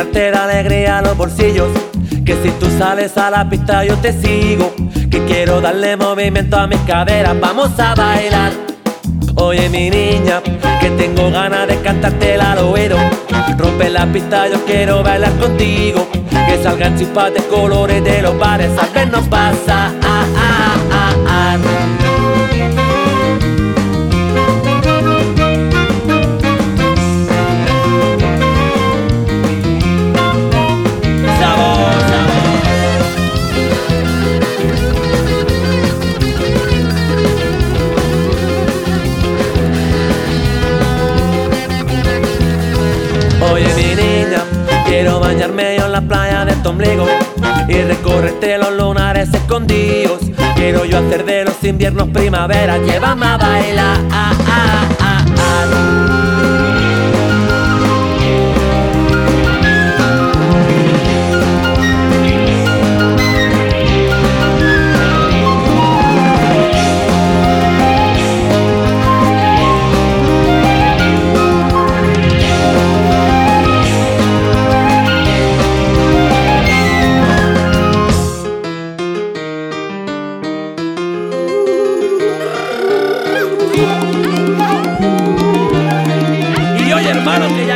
alegría a los bolsillos. Que si tú sales a la pista yo te sigo. Que quiero darle movimiento a mis caderas, vamos a bailar. Oye mi niña, que tengo ganas de cantarte al oído Rompe la pista, yo quiero bailar contigo Que salgan chispas de colores de los bares, a ver nos pasa ah, ah, bañarme yo en la playa de tu ombligo Y recorrerte los lunares escondidos. Quiero yo hacer de los inviernos primavera Llévame a bailar hermanos de